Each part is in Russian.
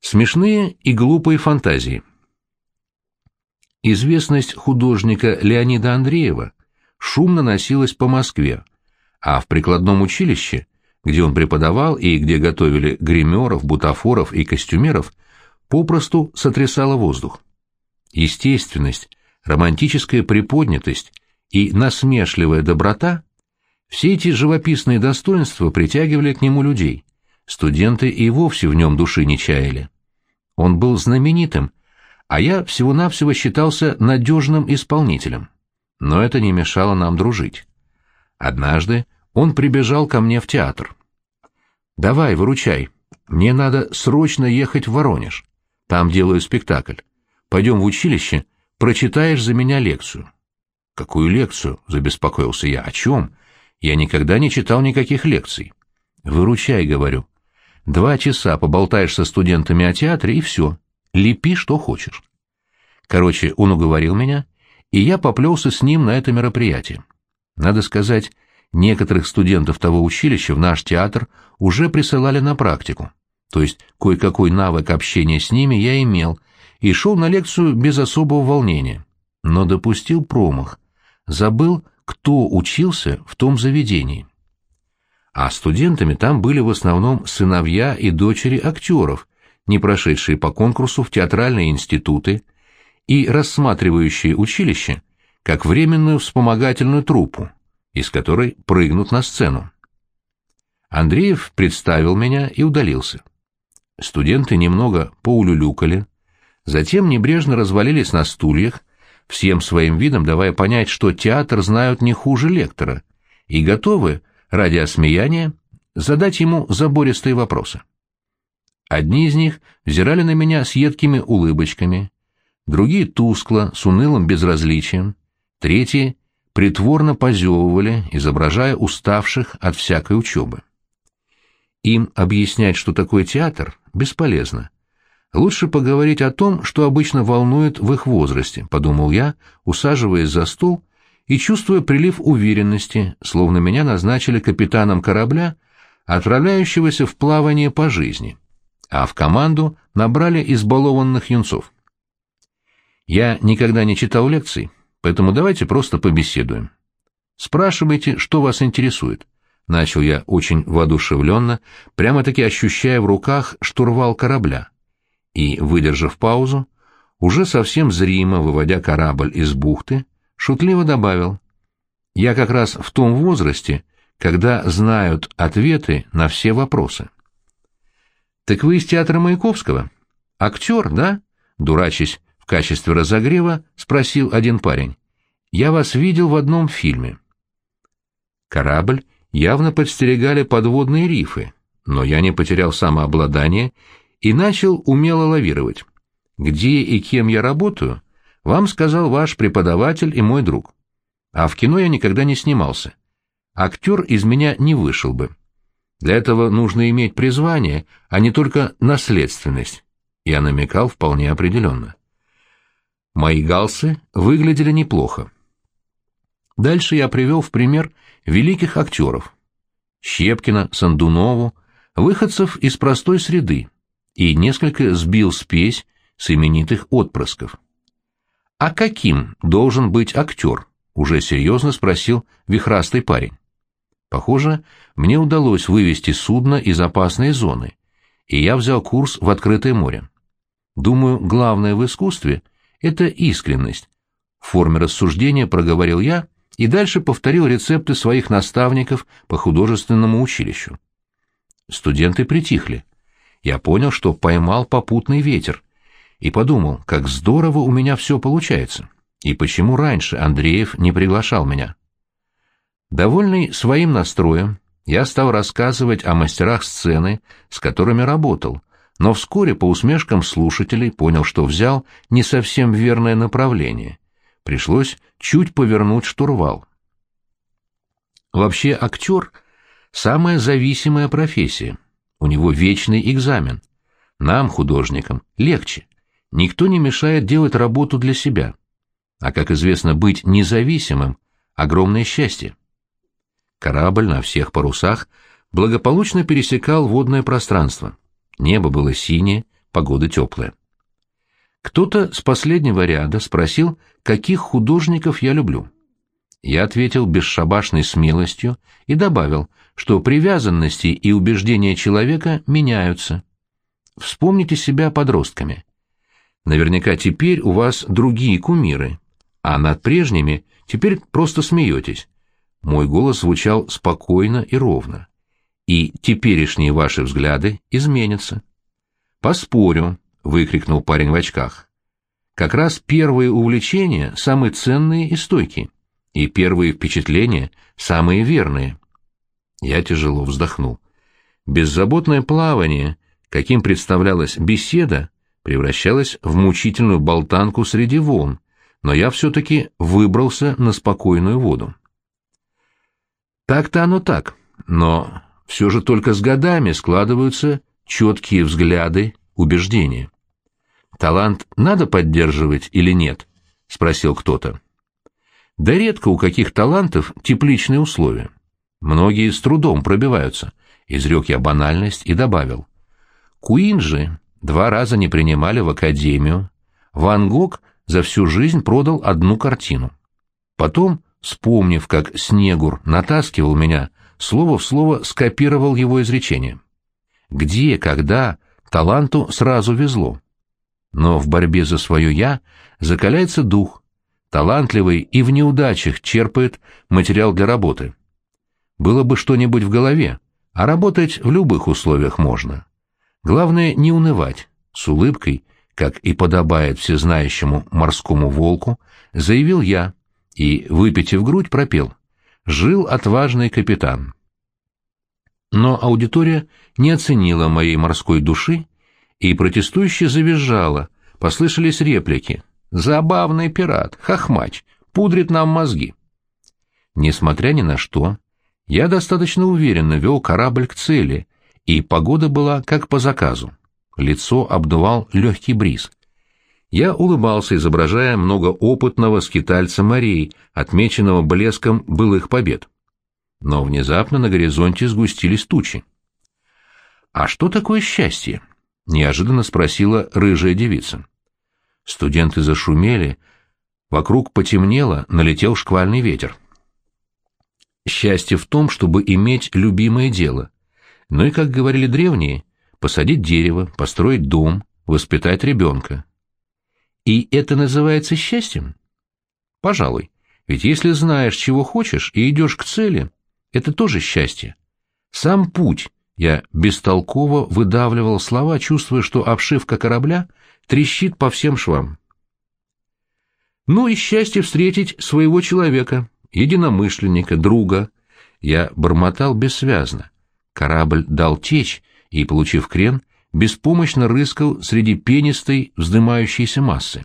Смешные и глупые фантазии. Известность художника Леонида Андреева шумно носилась по Москве, а в прикладном училище, где он преподавал и где готовили гримеров, бутафоров и костюмеров, попросту сотрясала воздух. Естественность, романтическая приподнятость и насмешливая доброта — все эти живописные достоинства притягивали к нему людей — Студенты и вовсе в нем души не чаяли. Он был знаменитым, а я всего-навсего считался надежным исполнителем. Но это не мешало нам дружить. Однажды он прибежал ко мне в театр. «Давай, выручай. Мне надо срочно ехать в Воронеж. Там делаю спектакль. Пойдем в училище, прочитаешь за меня лекцию». «Какую лекцию?» — забеспокоился я. «О чем? Я никогда не читал никаких лекций». «Выручай», — говорю. Два часа поболтаешь со студентами о театре, и все. Лепи, что хочешь. Короче, он уговорил меня, и я поплелся с ним на это мероприятие. Надо сказать, некоторых студентов того училища в наш театр уже присылали на практику. То есть кое-какой навык общения с ними я имел, и шел на лекцию без особого волнения. Но допустил промах. Забыл, кто учился в том заведении а студентами там были в основном сыновья и дочери актеров, не прошедшие по конкурсу в театральные институты и рассматривающие училище как временную вспомогательную труппу, из которой прыгнут на сцену. Андреев представил меня и удалился. Студенты немного поулюлюкали, затем небрежно развалились на стульях, всем своим видом давая понять, что театр знают не хуже лектора, и готовы ради осмеяния, задать ему забористые вопросы. Одни из них взирали на меня с едкими улыбочками, другие тускло, с унылым безразличием, третьи притворно позевывали, изображая уставших от всякой учебы. Им объяснять, что такое театр, бесполезно. Лучше поговорить о том, что обычно волнует в их возрасте, подумал я, усаживаясь за стол и чувствуя прилив уверенности, словно меня назначили капитаном корабля, отправляющегося в плавание по жизни, а в команду набрали избалованных юнцов. Я никогда не читал лекций, поэтому давайте просто побеседуем. Спрашивайте, что вас интересует. Начал я очень воодушевленно, прямо-таки ощущая в руках штурвал корабля. И, выдержав паузу, уже совсем зримо выводя корабль из бухты, шутливо добавил. «Я как раз в том возрасте, когда знают ответы на все вопросы». «Так вы из театра Маяковского? Актер, да?» Дурачись в качестве разогрева, спросил один парень. «Я вас видел в одном фильме». Корабль явно подстерегали подводные рифы, но я не потерял самообладание и начал умело лавировать. Где и кем я работаю, вам сказал ваш преподаватель и мой друг. А в кино я никогда не снимался. Актер из меня не вышел бы. Для этого нужно иметь призвание, а не только наследственность. Я намекал вполне определенно. Мои галсы выглядели неплохо. Дальше я привел в пример великих актеров. Щепкина, Сандунову, выходцев из простой среды, и несколько сбил спесь с именитых отпрысков. «А каким должен быть актер?» — уже серьезно спросил вихрастый парень. Похоже, мне удалось вывести судно из опасной зоны, и я взял курс в открытое море. Думаю, главное в искусстве — это искренность. В форме рассуждения проговорил я и дальше повторил рецепты своих наставников по художественному училищу. Студенты притихли. Я понял, что поймал попутный ветер — и подумал, как здорово у меня все получается, и почему раньше Андреев не приглашал меня. Довольный своим настроем, я стал рассказывать о мастерах сцены, с которыми работал, но вскоре по усмешкам слушателей понял, что взял не совсем верное направление. Пришлось чуть повернуть штурвал. Вообще актер — самая зависимая профессия. У него вечный экзамен. Нам, художникам, легче. Никто не мешает делать работу для себя. А, как известно, быть независимым — огромное счастье. Корабль на всех парусах благополучно пересекал водное пространство. Небо было синее, погода теплая. Кто-то с последнего ряда спросил, каких художников я люблю. Я ответил бесшабашной смелостью и добавил, что привязанности и убеждения человека меняются. Вспомните себя подростками. Наверняка теперь у вас другие кумиры, а над прежними теперь просто смеетесь. Мой голос звучал спокойно и ровно. И теперешние ваши взгляды изменятся. «Поспорю», — выкрикнул парень в очках. «Как раз первые увлечения самые ценные и стойкие, и первые впечатления самые верные». Я тяжело вздохнул. Беззаботное плавание, каким представлялась беседа, превращалось в мучительную болтанку среди волн, но я все-таки выбрался на спокойную воду. Так-то оно так, но все же только с годами складываются четкие взгляды, убеждения. «Талант надо поддерживать или нет?» — спросил кто-то. Да редко у каких талантов тепличные условия. Многие с трудом пробиваются, изрек я банальность и добавил. Куин же два раза не принимали в академию. Ван Гог за всю жизнь продал одну картину. Потом, вспомнив, как Снегур натаскивал меня, слово в слово скопировал его изречение. Где, когда, таланту сразу везло. Но в борьбе за свое «я» закаляется дух. Талантливый и в неудачах черпает материал для работы. Было бы что-нибудь в голове, а работать в любых условиях можно. Главное не унывать, с улыбкой, как и подобает всезнающему морскому волку, заявил я и, выпитив грудь, пропел — жил отважный капитан. Но аудитория не оценила моей морской души, и протестующе завизжала, послышались реплики. «Забавный пират, хохмач, пудрит нам мозги». Несмотря ни на что, я достаточно уверенно вел корабль к цели, и погода была как по заказу. Лицо обдувал легкий бриз. Я улыбался, изображая многоопытного скитальца морей, отмеченного блеском былых побед. Но внезапно на горизонте сгустились тучи. «А что такое счастье?» — неожиданно спросила рыжая девица. Студенты зашумели, вокруг потемнело, налетел шквальный ветер. Счастье в том, чтобы иметь любимое дело. Ну и, как говорили древние, посадить дерево, построить дом, воспитать ребенка. И это называется счастьем? Пожалуй. Ведь если знаешь, чего хочешь, и идешь к цели, это тоже счастье. Сам путь, я бестолково выдавливал слова, чувствуя, что обшивка корабля трещит по всем швам. Ну и счастье встретить своего человека, единомышленника, друга. Я бормотал бессвязно. Корабль дал течь, и, получив крен, беспомощно рыскал среди пенистой, вздымающейся массы.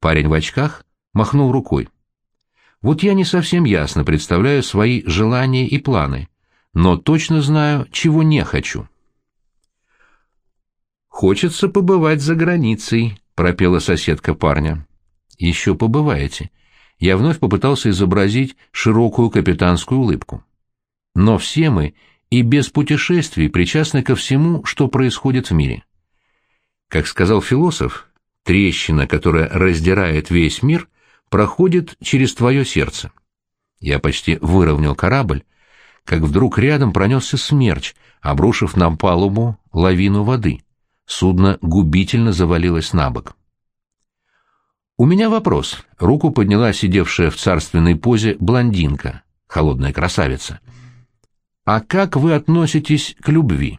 Парень в очках махнул рукой. Вот я не совсем ясно представляю свои желания и планы, но точно знаю, чего не хочу. «Хочется побывать за границей», — пропела соседка парня. «Еще побываете». Я вновь попытался изобразить широкую капитанскую улыбку. Но все мы и без путешествий причастны ко всему, что происходит в мире. Как сказал философ, трещина, которая раздирает весь мир, проходит через твое сердце. Я почти выровнял корабль, как вдруг рядом пронесся смерч, обрушив на палубу лавину воды. Судно губительно завалилось на бок. «У меня вопрос», — руку подняла сидевшая в царственной позе блондинка, холодная красавица. А как вы относитесь к любви?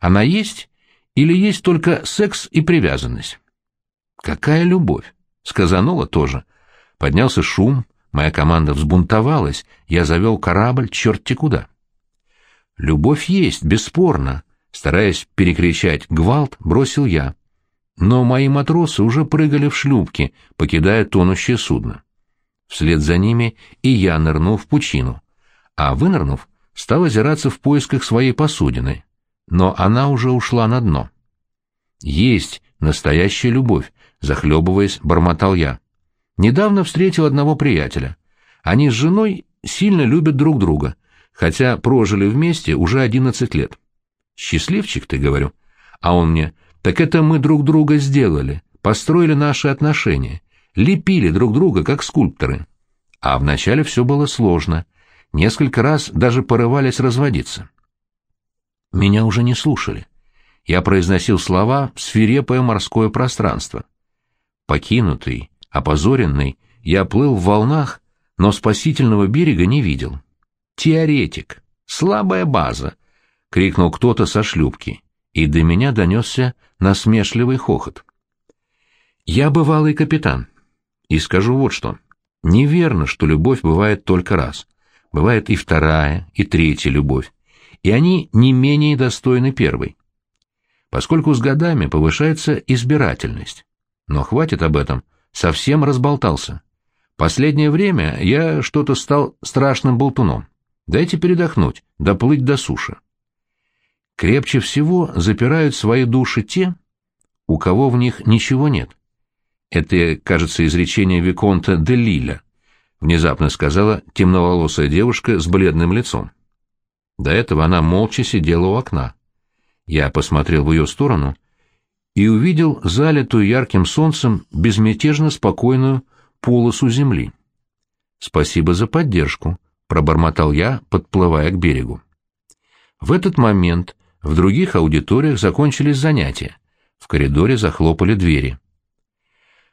Она есть или есть только секс и привязанность? Какая любовь? Сказанула тоже. Поднялся шум, моя команда взбунтовалась, я завел корабль черти куда. Любовь есть, бесспорно, стараясь перекричать гвалт, бросил я. Но мои матросы уже прыгали в шлюпки, покидая тонущее судно. Вслед за ними и я нырнул в пучину, а вынырнув, стал озираться в поисках своей посудины, но она уже ушла на дно. «Есть настоящая любовь», — захлебываясь, бормотал я. «Недавно встретил одного приятеля. Они с женой сильно любят друг друга, хотя прожили вместе уже одиннадцать лет. Счастливчик ты, говорю. А он мне, так это мы друг друга сделали, построили наши отношения, лепили друг друга, как скульпторы. А вначале все было сложно. Несколько раз даже порывались разводиться. Меня уже не слушали. Я произносил слова «свирепое морское пространство». Покинутый, опозоренный, я плыл в волнах, но спасительного берега не видел. «Теоретик! Слабая база!» — крикнул кто-то со шлюпки, и до меня донесся насмешливый хохот. «Я бывалый капитан, и скажу вот что. Неверно, что любовь бывает только раз. Бывает и вторая, и третья любовь, и они не менее достойны первой. Поскольку с годами повышается избирательность. Но хватит об этом, совсем разболтался. Последнее время я что-то стал страшным болтуном. Дайте передохнуть, доплыть до суши. Крепче всего запирают свои души те, у кого в них ничего нет. Это, кажется, изречение Виконта де Лиля, внезапно сказала темноволосая девушка с бледным лицом. До этого она молча сидела у окна. Я посмотрел в ее сторону и увидел залитую ярким солнцем безмятежно спокойную полосу земли. «Спасибо за поддержку», — пробормотал я, подплывая к берегу. В этот момент в других аудиториях закончились занятия. В коридоре захлопали двери.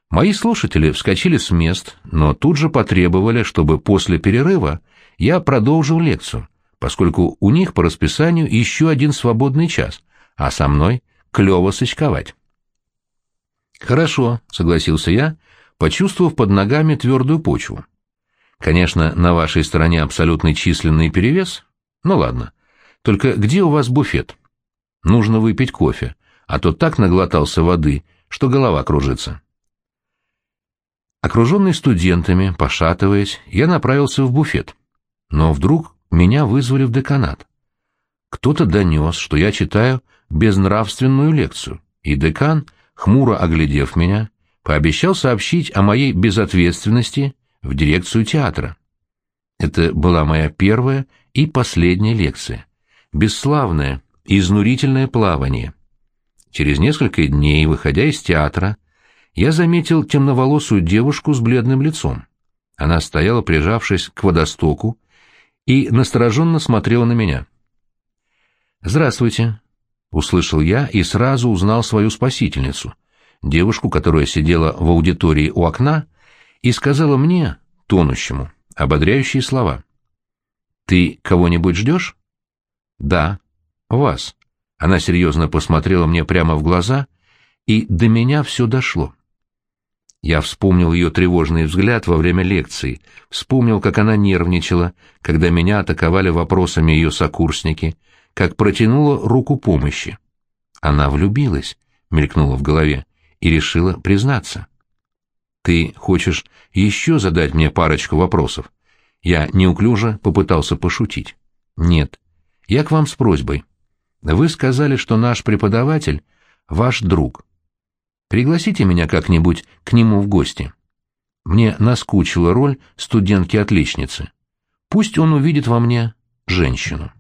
Мои слушатели вскочили с мест, но тут же потребовали, чтобы после перерыва я продолжил лекцию, поскольку у них по расписанию еще один свободный час, а со мной клево сочковать. «Хорошо», — согласился я, почувствовав под ногами твердую почву. «Конечно, на вашей стороне абсолютный численный перевес. Ну ладно. Только где у вас буфет? Нужно выпить кофе, а то так наглотался воды, что голова кружится». Окруженный студентами, пошатываясь, я направился в буфет. Но вдруг меня вызвали в деканат. Кто-то донес, что я читаю безнравственную лекцию, и декан, хмуро оглядев меня, пообещал сообщить о моей безответственности в дирекцию театра. Это была моя первая и последняя лекция. Бесславное, изнурительное плавание. Через несколько дней, выходя из театра, я заметил темноволосую девушку с бледным лицом. Она стояла, прижавшись к водостоку, и настороженно смотрела на меня. «Здравствуйте», — услышал я и сразу узнал свою спасительницу, девушку, которая сидела в аудитории у окна и сказала мне, тонущему, ободряющие слова. «Ты кого-нибудь ждешь?» «Да, вас». Она серьезно посмотрела мне прямо в глаза, и до меня все дошло. Я вспомнил ее тревожный взгляд во время лекции, вспомнил, как она нервничала, когда меня атаковали вопросами ее сокурсники, как протянула руку помощи. Она влюбилась, мелькнула в голове, и решила признаться. «Ты хочешь еще задать мне парочку вопросов?» Я неуклюже попытался пошутить. «Нет. Я к вам с просьбой. Вы сказали, что наш преподаватель — ваш друг. Пригласите меня как-нибудь к нему в гости. Мне наскучила роль студентки-отличницы. Пусть он увидит во мне женщину.